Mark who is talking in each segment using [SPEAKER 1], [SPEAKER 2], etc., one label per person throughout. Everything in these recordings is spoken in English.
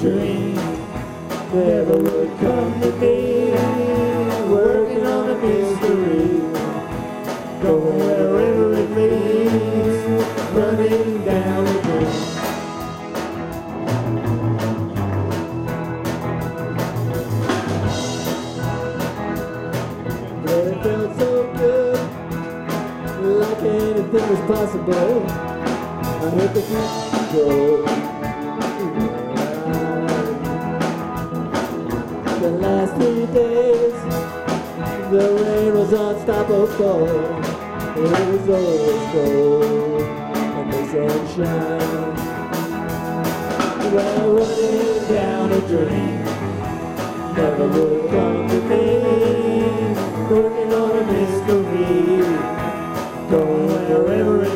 [SPEAKER 1] dream never would come to me. Working on a mystery, going wherever it leads, running down the dream. But it felt so good, like anything was possible. I hit the control. Three days, the rain was unstoppable. It was always cold, and the sunshine. Well, running down a dream never would come to me. Working on a mystery, going wherever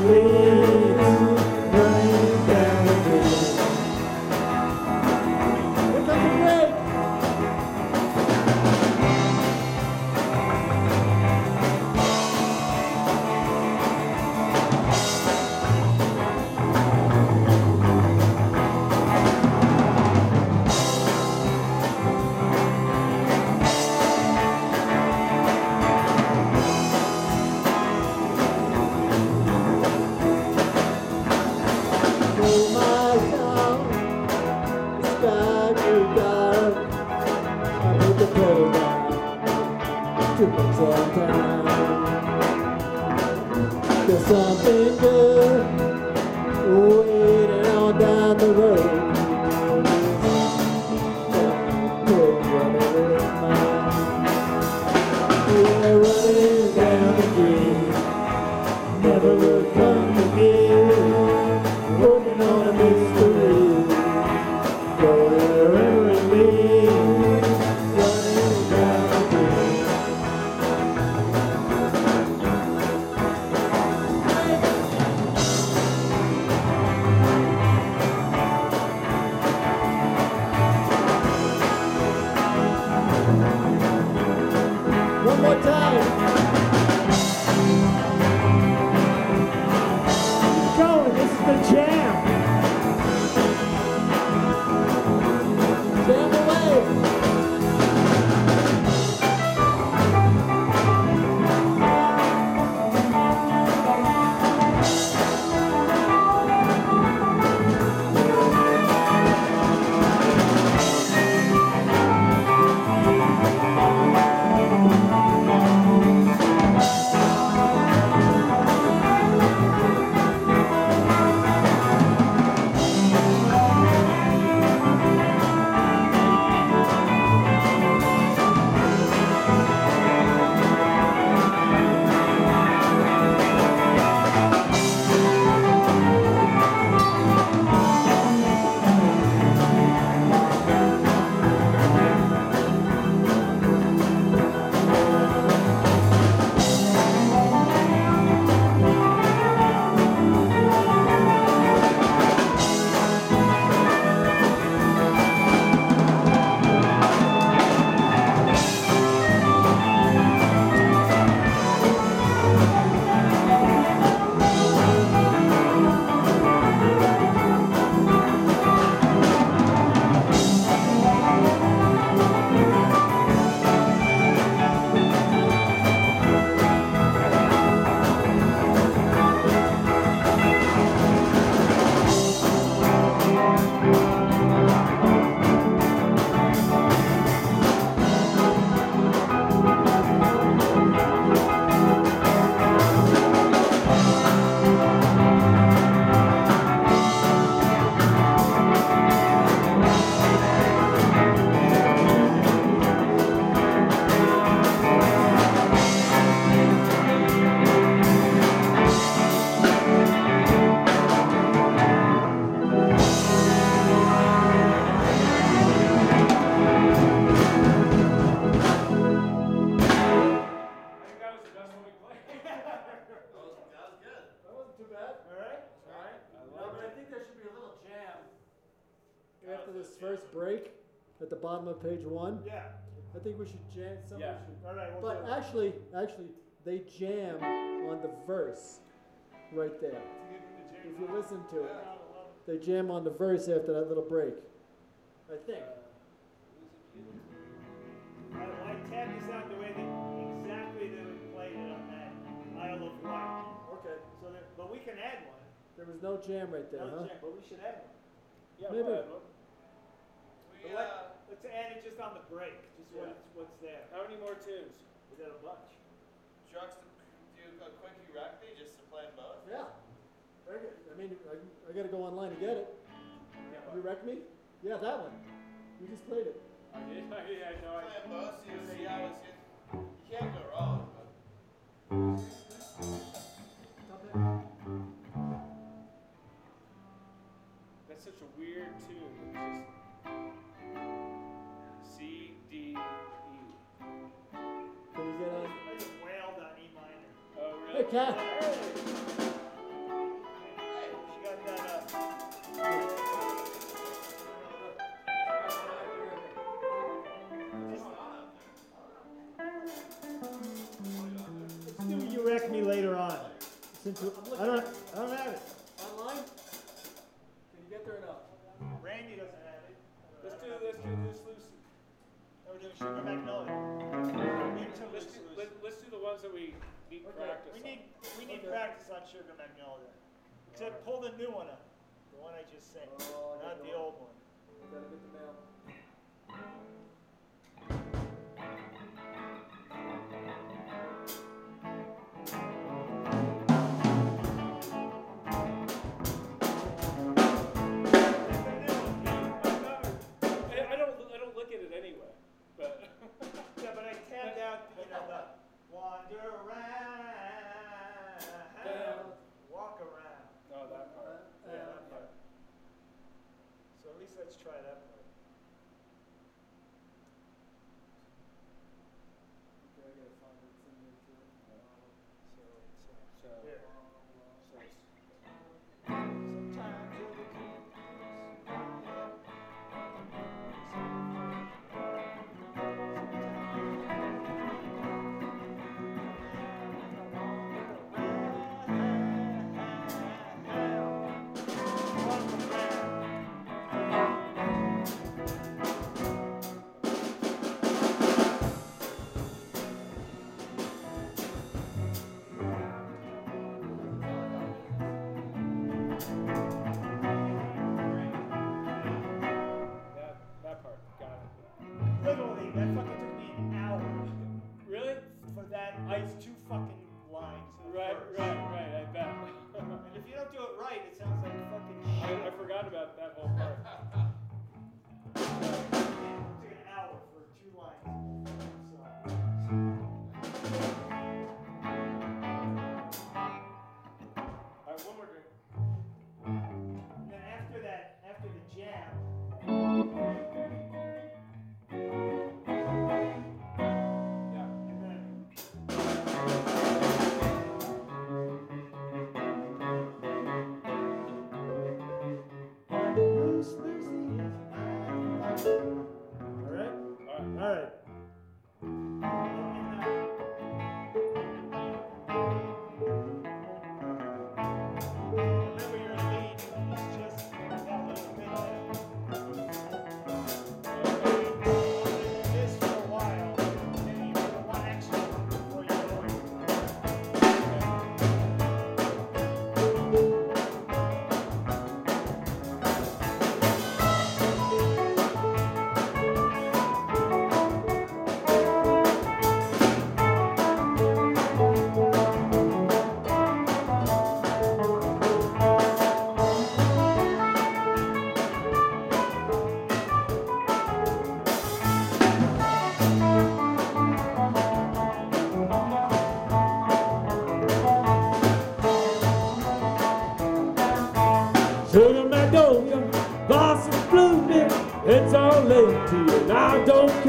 [SPEAKER 1] Put the some time. There's something good
[SPEAKER 2] break at the bottom of page one.
[SPEAKER 3] Yeah.
[SPEAKER 2] I think we should jam.
[SPEAKER 4] Yeah.
[SPEAKER 2] should.
[SPEAKER 3] All right. We'll
[SPEAKER 2] But
[SPEAKER 3] do
[SPEAKER 2] actually, actually, they jam on the verse right there. If you listen to it, they jam on the verse after that little break. I think.
[SPEAKER 3] Uh, I, I tabbed this out the way that exactly that we played it on that Isle of Wight.
[SPEAKER 2] Okay.
[SPEAKER 3] So that, but we can add one.
[SPEAKER 2] There was no jam right there,
[SPEAKER 3] No
[SPEAKER 2] huh?
[SPEAKER 3] check, but we should add one.
[SPEAKER 4] Yeah,
[SPEAKER 2] Maybe.
[SPEAKER 4] we'll add one.
[SPEAKER 5] We,
[SPEAKER 3] let,
[SPEAKER 5] uh,
[SPEAKER 3] let's add it just on the break, just
[SPEAKER 4] Yeah.
[SPEAKER 3] it's, what's there.
[SPEAKER 4] How many more tunes?
[SPEAKER 3] We got a bunch.
[SPEAKER 5] juxtap- do a quick wreck me just to play 'em both?
[SPEAKER 2] Yeah. Very good. I mean, I, I gotta go online to get it. You wreck me? Yeah, that one. You just played it.
[SPEAKER 4] I did. I, did, I know.
[SPEAKER 5] Play
[SPEAKER 4] I,
[SPEAKER 5] 'em both so you see how it's hit. You can't go wrong. But
[SPEAKER 3] Do You Wreck Me later on. Since I don't, I don't new one up, the one I just sent,
[SPEAKER 2] Oh,
[SPEAKER 3] not
[SPEAKER 2] the one.
[SPEAKER 3] old one.
[SPEAKER 2] Gotta get the mail.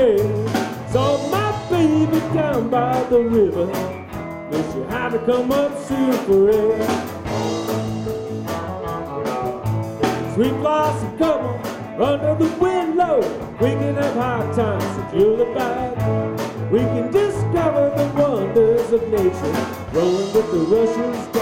[SPEAKER 4] I.
[SPEAKER 6] Saw my baby down by the river, and she had to come up soon for air. Sweet blossom, come under the willow. We can have hard times, secure the bag. We can discover the wonders of nature, rolling with the rushes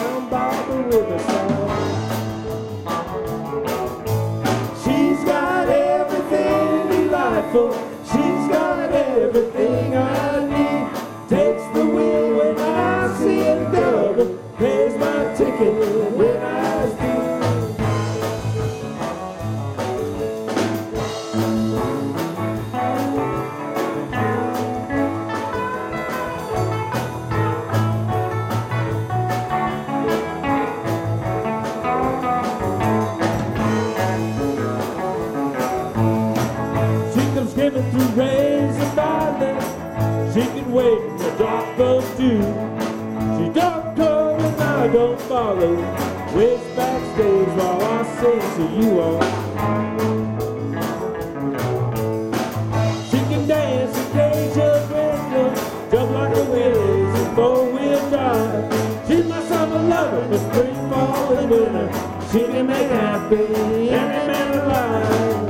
[SPEAKER 6] follow. Waits backstage while I sing to you all. She can dance and cage a rhythm, jump like a whiz in four-wheel drive. She's my summer lover for spring, fall, and winter. She can make happy any man alive.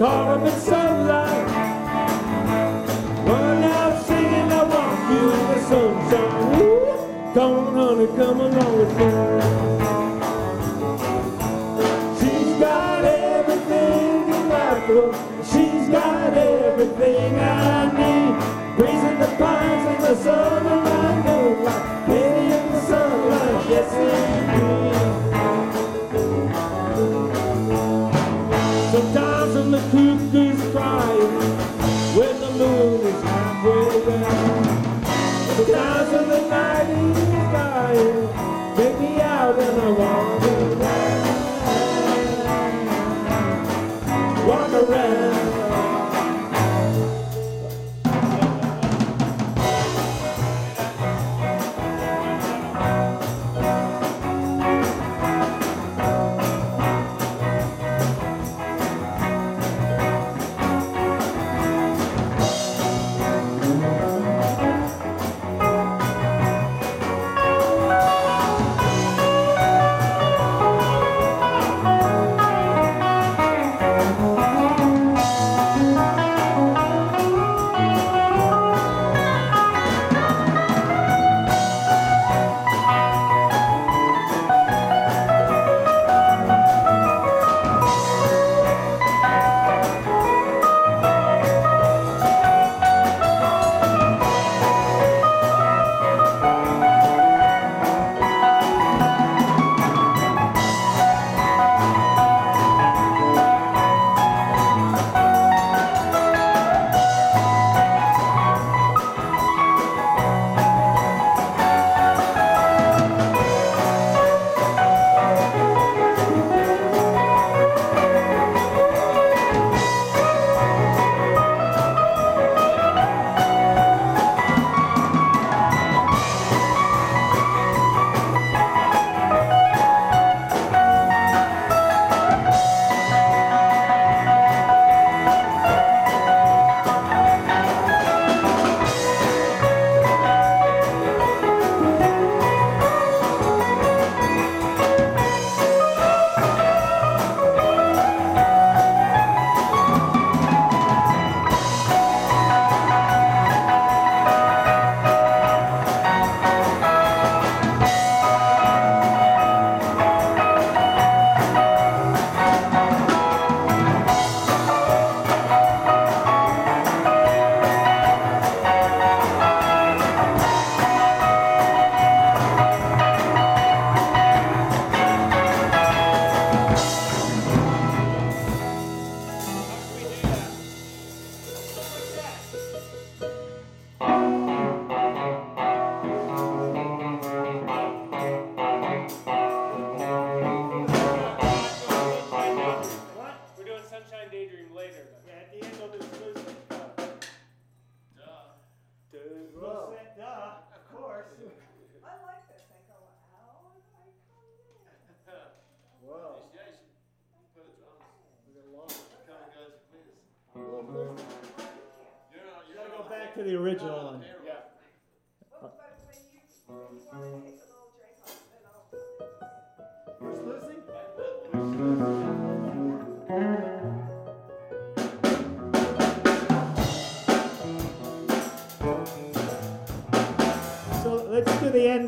[SPEAKER 6] Call him in sunlight. Run out singing, I want you in the sunshine. Woo! Come on, honey, come along with me. She's got everything delightful. She's got everything I need. Breezing the pines in the summerline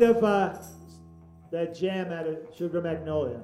[SPEAKER 2] of uh, that jam out of Sugar Magnolia.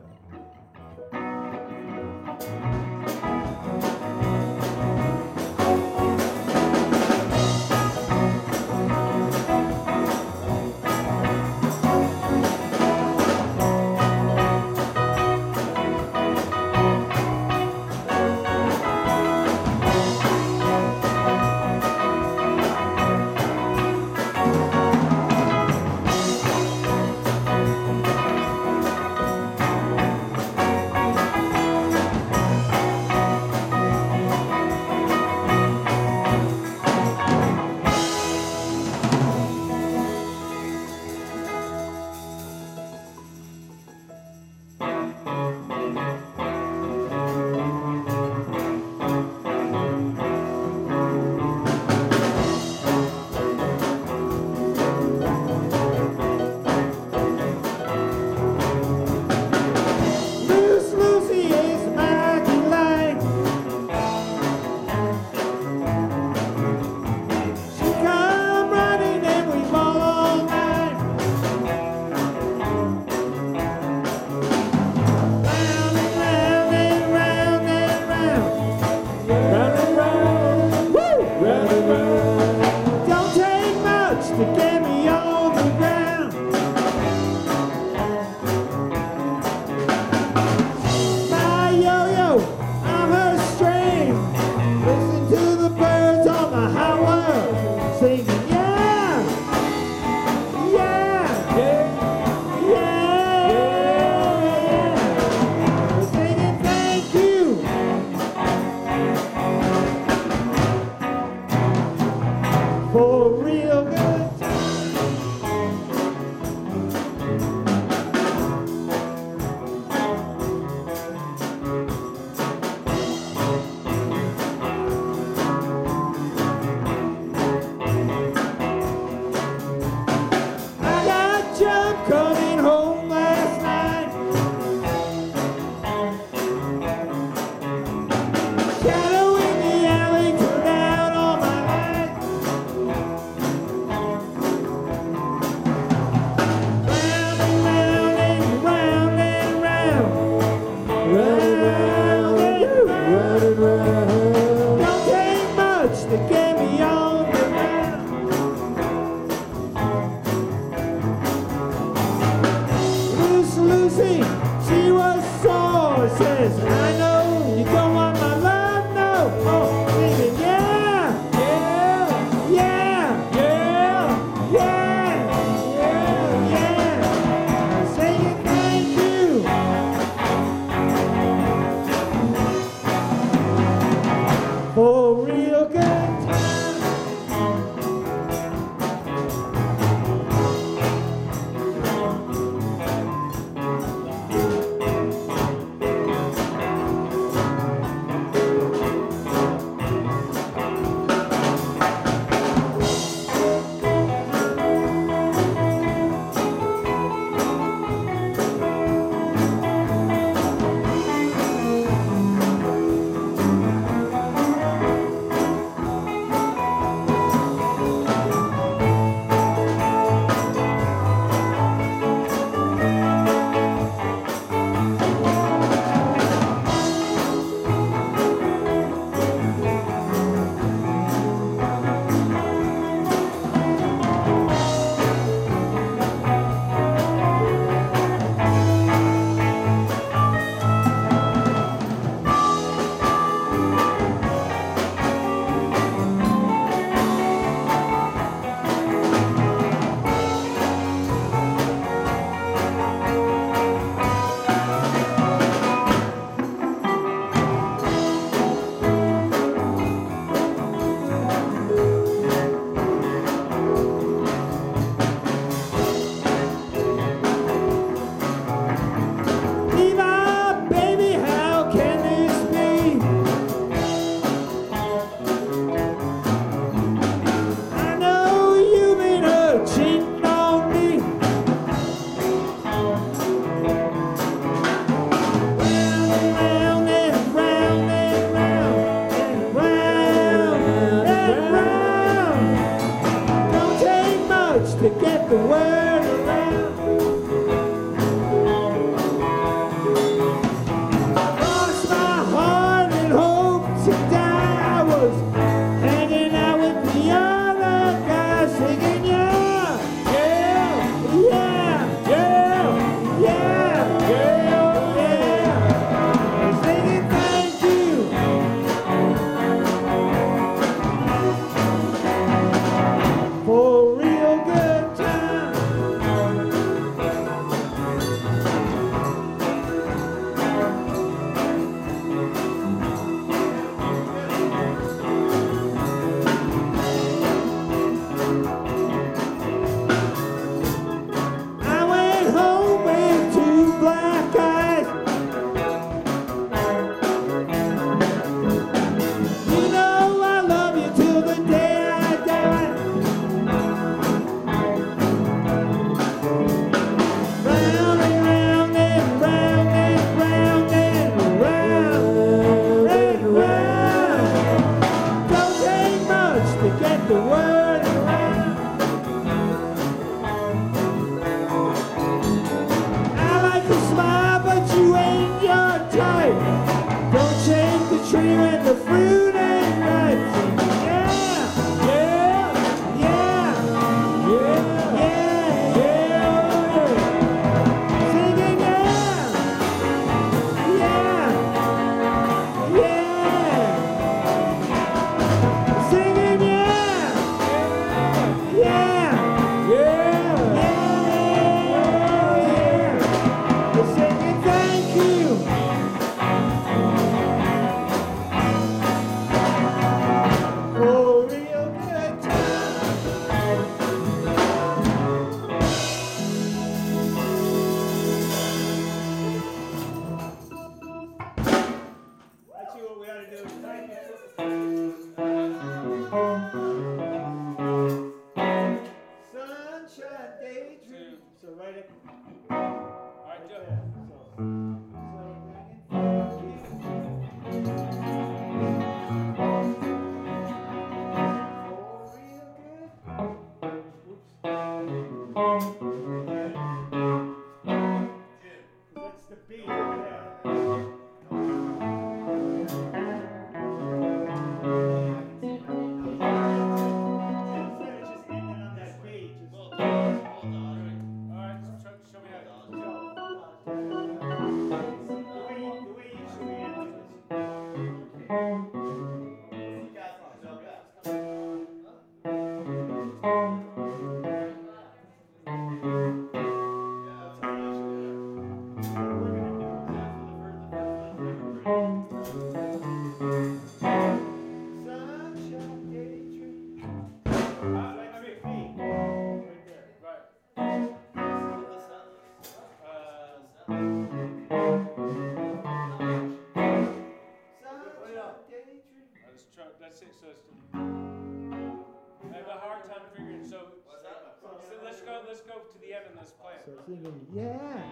[SPEAKER 2] let's go to the end and
[SPEAKER 6] let's play it.
[SPEAKER 2] So
[SPEAKER 6] singing, yeah,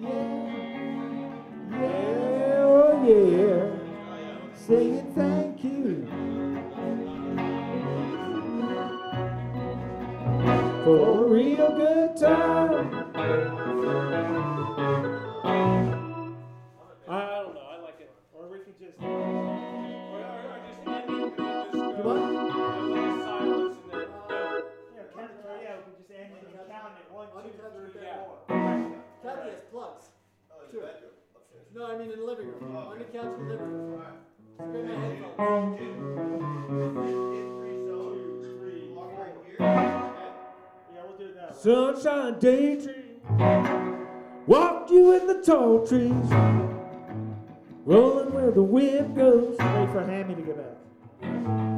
[SPEAKER 6] yeah, yeah, oh yeah, singing thank you for a real good time.
[SPEAKER 1] plugs. Oh, in No, I mean in the living room. Oh, okay. On the couch in the living room. All
[SPEAKER 4] right. Spin my headphones.
[SPEAKER 6] Sunshine daydream, Walked you in the tall trees, rolling where the wind goes. Wait for Hammy to get back.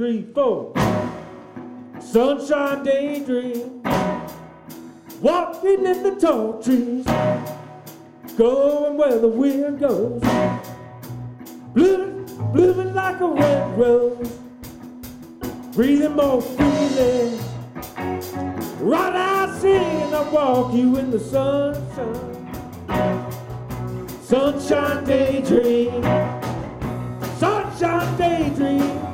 [SPEAKER 3] three, four.
[SPEAKER 6] Sunshine daydream. Walking in the tall trees. Going where the wind goes. Blooming, blooming like a red rose. Breathing more freely. Right I sing, I walk you in the sunshine. Sunshine daydream. Sunshine daydream.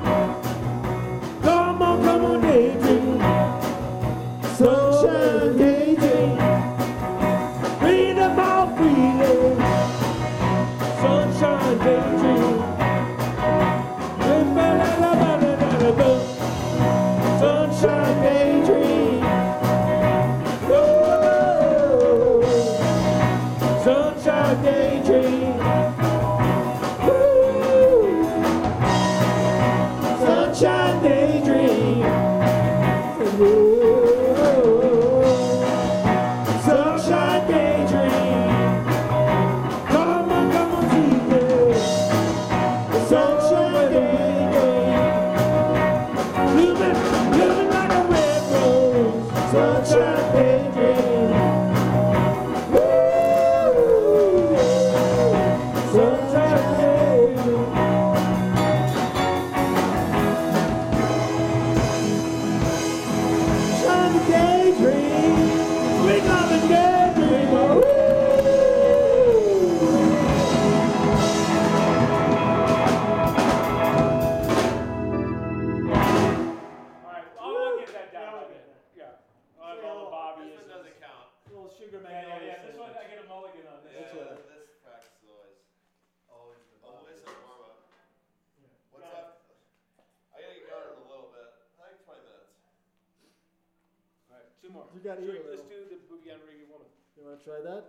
[SPEAKER 1] try that?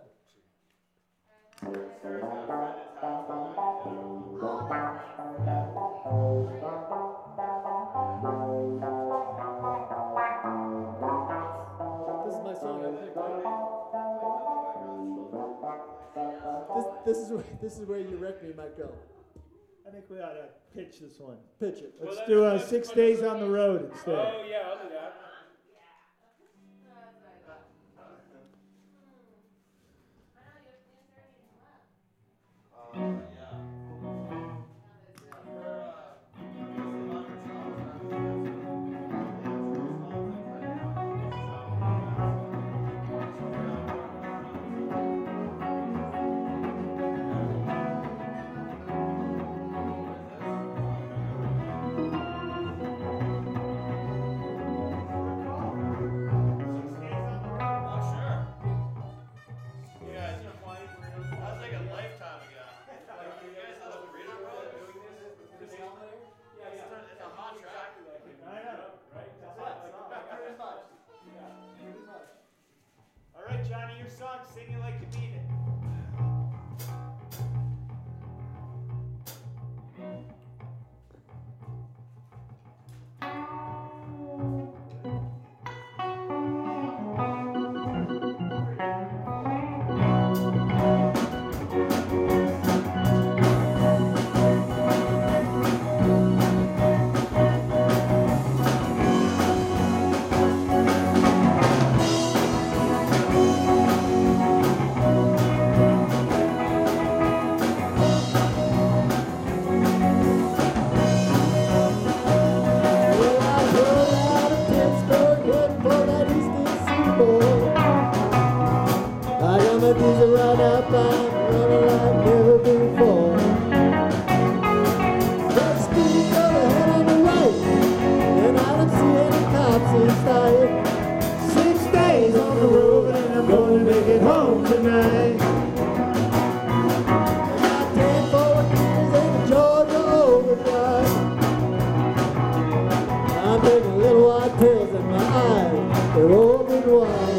[SPEAKER 1] This is my song I picked. Right? This, this, is where, this is where you wreck me, Michael.
[SPEAKER 3] I think we ought to pitch this one.
[SPEAKER 1] Pitch it.
[SPEAKER 3] Let's
[SPEAKER 4] well,
[SPEAKER 3] do uh, six days on the road instead.
[SPEAKER 4] Oh yeah, I'll do that.
[SPEAKER 1] I'm taking little white pills in my eyes. They're open wide.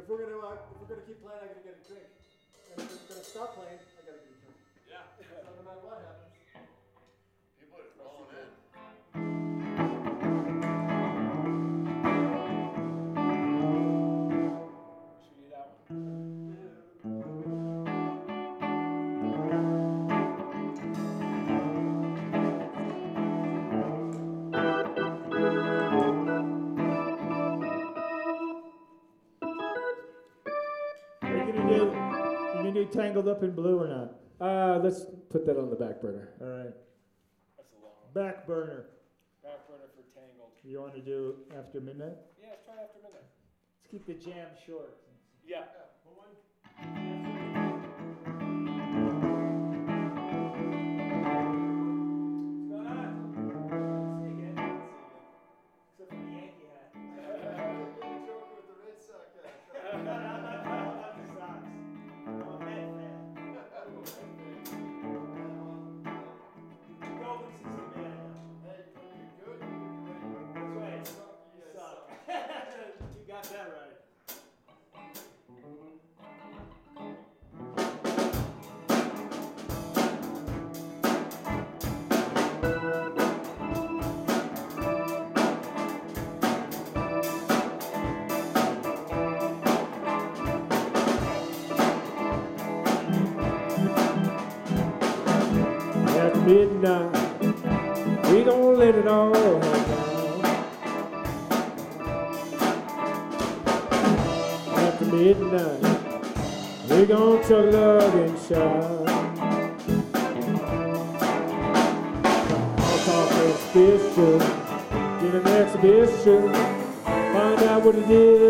[SPEAKER 1] If we're gonna uh, if we're gonna keep playing, I'm gonna get a drink. And if we're gonna stop playing,
[SPEAKER 2] tangled up in blue or not?
[SPEAKER 6] Uh, let's put that on the back burner.
[SPEAKER 2] All right.
[SPEAKER 4] That's a long.
[SPEAKER 2] Back burner.
[SPEAKER 4] Back burner for Tangled.
[SPEAKER 2] You want to do after midnight?
[SPEAKER 4] Yeah, let's try after midnight.
[SPEAKER 2] Let's keep the jam short.
[SPEAKER 4] Yeah.
[SPEAKER 6] yeah. midnight. We gon' let it all hang out. After midnight, we gon' chug love and shout. I'll talk special, get an exhibition, find out what it is.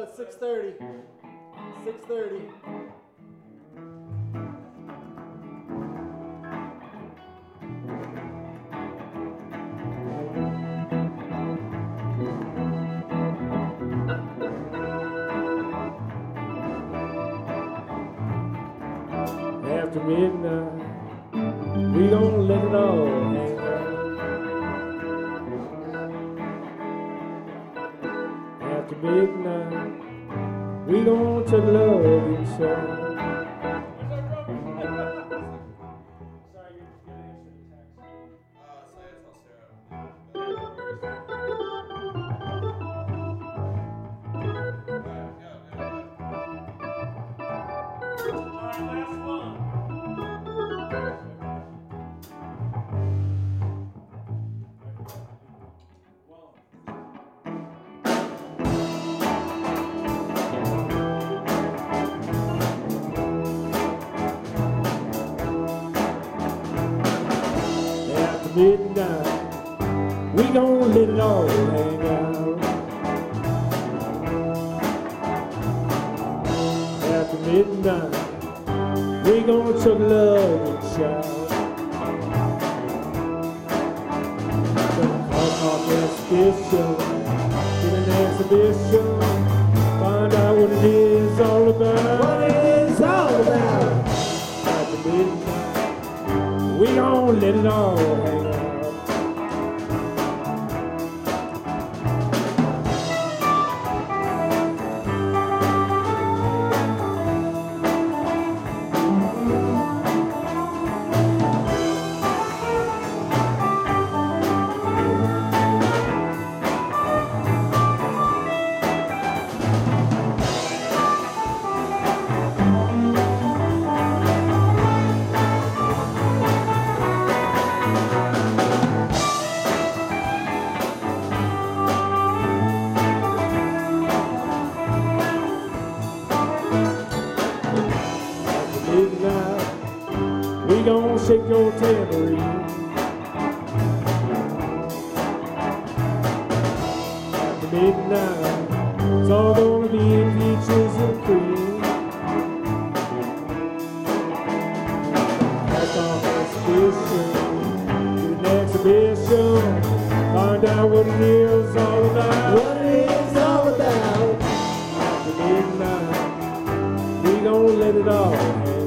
[SPEAKER 4] Uh,
[SPEAKER 1] go 6.30. 6.30.
[SPEAKER 6] after midnight, we gonna let it all sit down. We gon' let it all hang out. After midnight, we gonna chuck love and shout. Gonna come on this issue, get an exhibition, find out what it is all about. What it is all about. After midnight, we gon' let it all hang out. special. Find out what it is all about. What it is all about. Midnight. We gon' let it all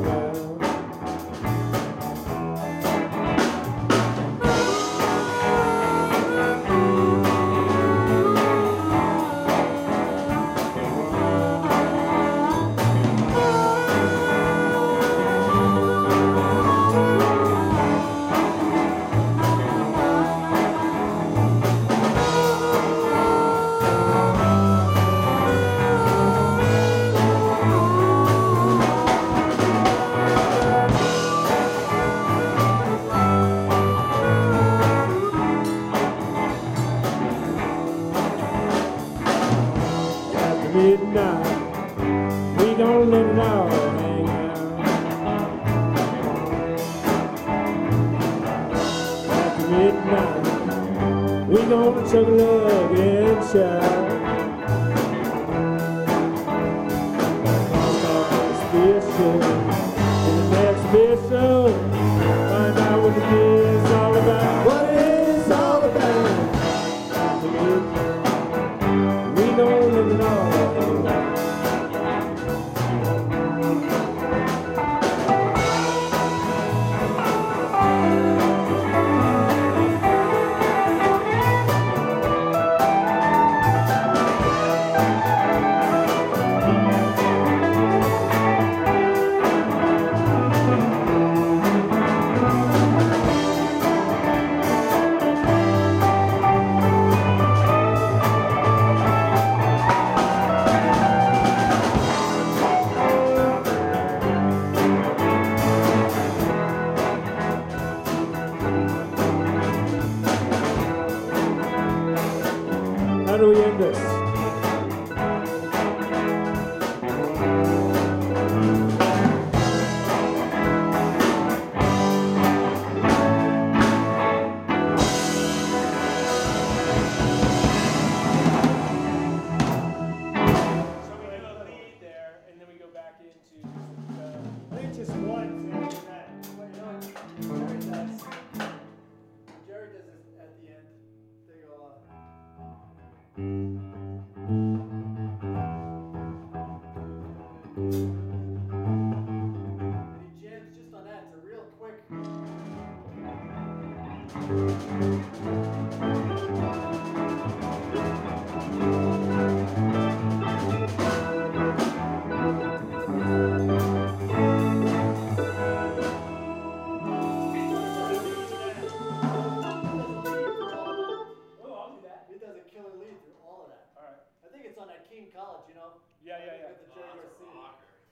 [SPEAKER 7] think
[SPEAKER 1] it's on that College, you know?
[SPEAKER 6] Yeah, yeah, yeah.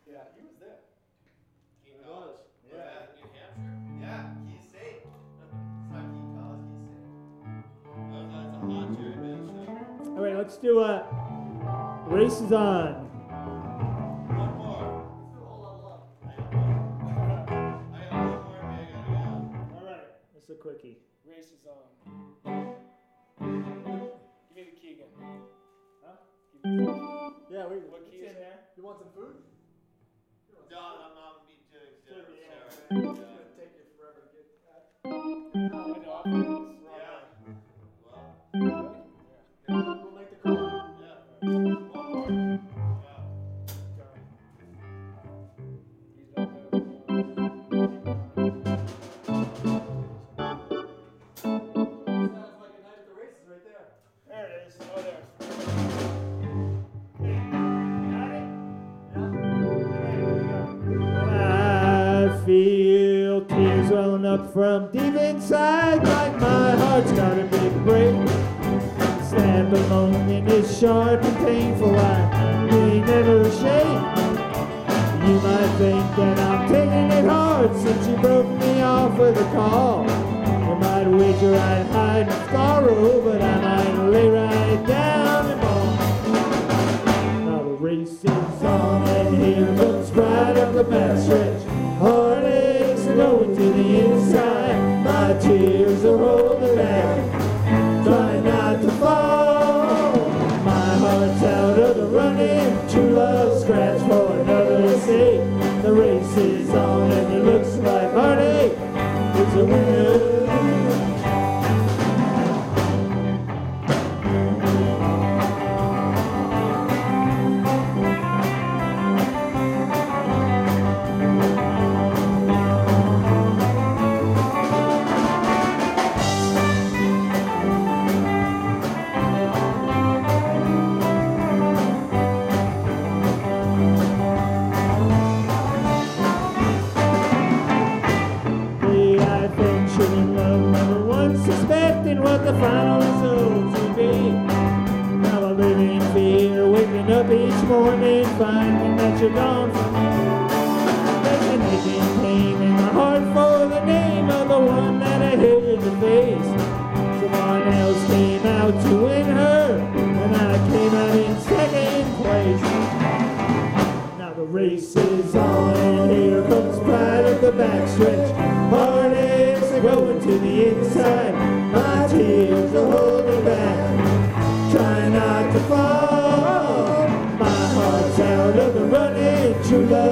[SPEAKER 1] Yeah, he was there. King
[SPEAKER 4] College.
[SPEAKER 1] Yeah.
[SPEAKER 4] Was that New Hampshire? Yeah, he's saved. it's not King College, that's a hot Jerry Benson.
[SPEAKER 2] All right, let's do a uh, races on.
[SPEAKER 6] All right,
[SPEAKER 2] a quickie.
[SPEAKER 6] Race is on.
[SPEAKER 1] Yeah, we.
[SPEAKER 6] What key is?
[SPEAKER 1] You want some food?
[SPEAKER 4] No, I'm not be too
[SPEAKER 7] dinner.
[SPEAKER 1] It's gonna take you forever to get that.
[SPEAKER 6] I know. I'm wrong.
[SPEAKER 4] Yeah. Well. Yeah.
[SPEAKER 2] up from deep inside, like my heart's got a big break. Stand alone in this sharp and painful eye, they never shake. You might think that I'm taking it hard since you broke me off with a call. You might wager I'd hide sorrow, but I might lay right down love.